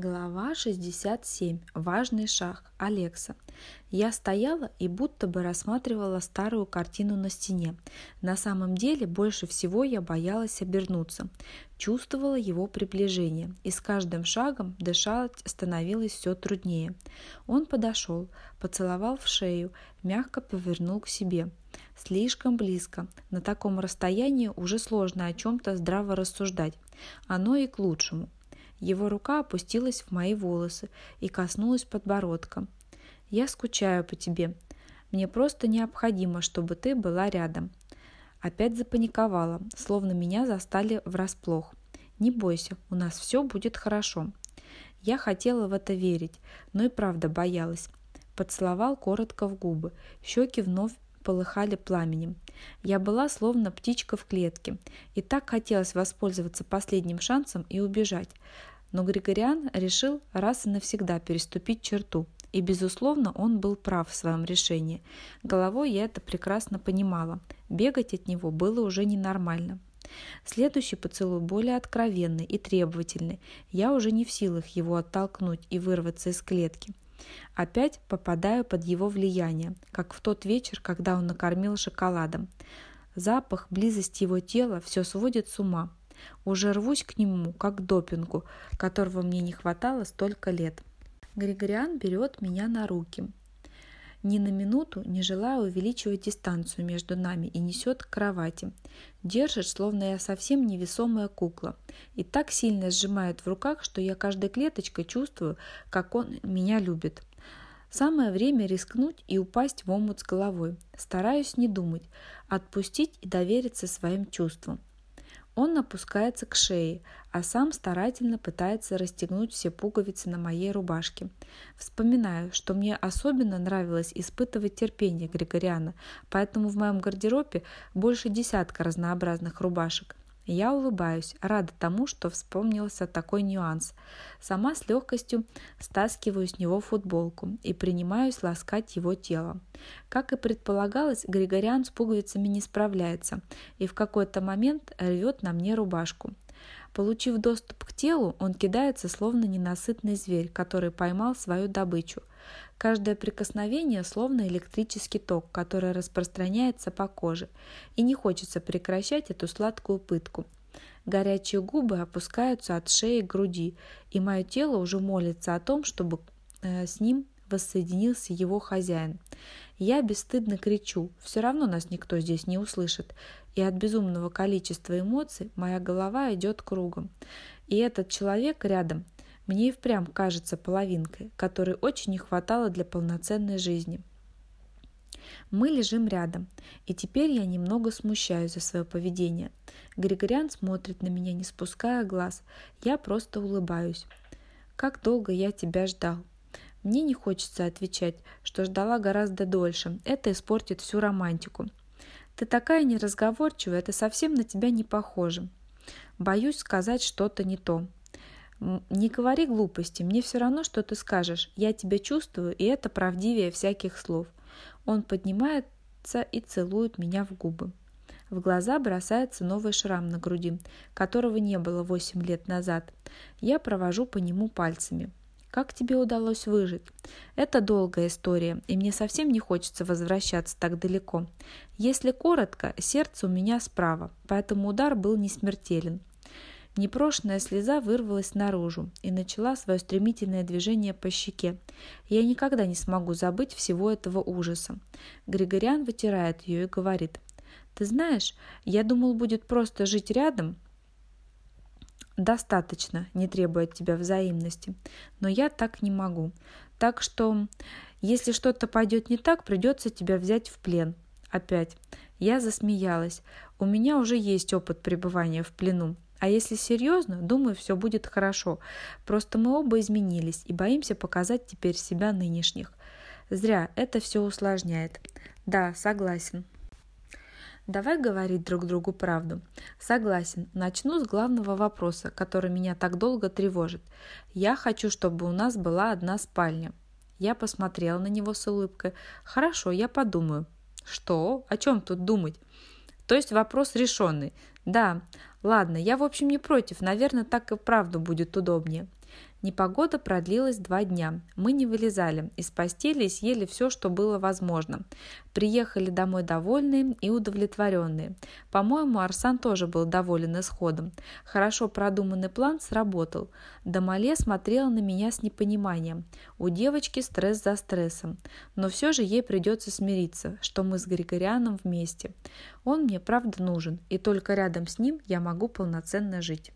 Глава 67. Важный шаг. Алекса. Я стояла и будто бы рассматривала старую картину на стене. На самом деле больше всего я боялась обернуться. Чувствовала его приближение, и с каждым шагом дышать становилось все труднее. Он подошел, поцеловал в шею, мягко повернул к себе. Слишком близко. На таком расстоянии уже сложно о чем-то здраво рассуждать. Оно и к лучшему. Его рука опустилась в мои волосы и коснулась подбородка. «Я скучаю по тебе. Мне просто необходимо, чтобы ты была рядом». Опять запаниковала, словно меня застали врасплох. «Не бойся, у нас все будет хорошо». Я хотела в это верить, но и правда боялась. Поцеловал коротко в губы, щеки вновь полыхали пламенем. Я была словно птичка в клетке, и так хотелось воспользоваться последним шансом и убежать. Но Григориан решил раз и навсегда переступить черту, и, безусловно, он был прав в своем решении. Головой я это прекрасно понимала. Бегать от него было уже ненормально. Следующий поцелуй более откровенный и требовательный. Я уже не в силах его оттолкнуть и вырваться из клетки. Опять попадаю под его влияние, как в тот вечер, когда он накормил шоколадом. Запах, близость его тела все сводит с ума. Уже рвусь к нему, как к допингу, которого мне не хватало столько лет. Григориан берет меня на руки. Ни на минуту не желая увеличивать дистанцию между нами и несет к кровати. Держит, словно я совсем невесомая кукла. И так сильно сжимает в руках, что я каждой клеточкой чувствую, как он меня любит. Самое время рискнуть и упасть в омут с головой. Стараюсь не думать, отпустить и довериться своим чувствам. Он опускается к шее, а сам старательно пытается расстегнуть все пуговицы на моей рубашке. Вспоминаю, что мне особенно нравилось испытывать терпение Григориана, поэтому в моем гардеробе больше десятка разнообразных рубашек. Я улыбаюсь, рада тому, что вспомнился такой нюанс. Сама с легкостью стаскиваю с него футболку и принимаюсь ласкать его тело. Как и предполагалось, Григориан с пуговицами не справляется и в какой-то момент рвет на мне рубашку. Получив доступ к телу, он кидается словно ненасытный зверь, который поймал свою добычу. Каждое прикосновение словно электрический ток, который распространяется по коже, и не хочется прекращать эту сладкую пытку. Горячие губы опускаются от шеи к груди, и мое тело уже молится о том, чтобы э, с ним воссоединился его хозяин. Я бесстыдно кричу, все равно нас никто здесь не услышит, и от безумного количества эмоций моя голова идет кругом. И этот человек рядом мне и впрямь кажется половинкой, которой очень не хватало для полноценной жизни. Мы лежим рядом, и теперь я немного смущаюсь за свое поведение. Григориан смотрит на меня, не спуская глаз. Я просто улыбаюсь. «Как долго я тебя ждал?» Мне не хочется отвечать, что ждала гораздо дольше. Это испортит всю романтику. Ты такая неразговорчивая, это совсем на тебя не похоже. Боюсь сказать что-то не то. Не говори глупости, мне все равно, что ты скажешь. Я тебя чувствую, и это правдивее всяких слов. Он поднимается и целует меня в губы. В глаза бросается новый шрам на груди, которого не было восемь лет назад. Я провожу по нему пальцами. Как тебе удалось выжить? Это долгая история, и мне совсем не хочется возвращаться так далеко. Если коротко, сердце у меня справа, поэтому удар был не смертелен. Непрошенная слеза вырвалась наружу и начала свое стремительное движение по щеке. Я никогда не смогу забыть всего этого ужаса. Григориан вытирает ее и говорит. «Ты знаешь, я думал, будет просто жить рядом, достаточно, не требуя от тебя взаимности. Но я так не могу. Так что, если что-то пойдет не так, придется тебя взять в плен. Опять. Я засмеялась. У меня уже есть опыт пребывания в плену. А если серьезно, думаю, все будет хорошо. Просто мы оба изменились и боимся показать теперь себя нынешних. Зря это все усложняет. Да, согласен. Давай говорить друг другу правду. Согласен. Начну с главного вопроса, который меня так долго тревожит. Я хочу, чтобы у нас была одна спальня. Я посмотрела на него с улыбкой. Хорошо, я подумаю. Что? О чем тут думать? То есть вопрос решенный. Да, ладно, я в общем не против, наверное, так и правду будет удобнее. Непогода продлилась два дня. Мы не вылезали, из постели и съели все, что было возможно. Приехали домой довольные и удовлетворенные. По-моему, Арсан тоже был доволен исходом. Хорошо продуманный план сработал. Дамале смотрела на меня с непониманием. У девочки стресс за стрессом. Но все же ей придется смириться, что мы с Григорианом вместе. Он мне правда нужен, и только рядом с ним я могу полноценно жить.